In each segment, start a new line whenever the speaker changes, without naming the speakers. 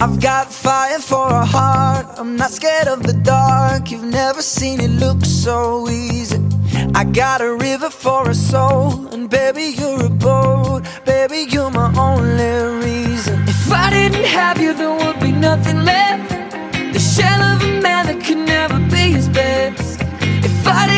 I've got fire for a heart. I'm not scared of the dark. You've never seen it look so easy. I got a river for a soul, and baby, you're a boat. Baby, you're my only reason. If I didn't have you, there would be nothing left. The shell of a man that could never be his best. If I didn't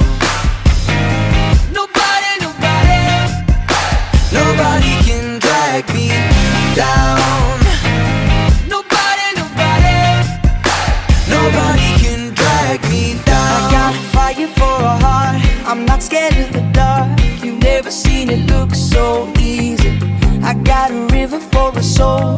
Scared of the dark. You've never seen it look so easy. I got a river for a soul,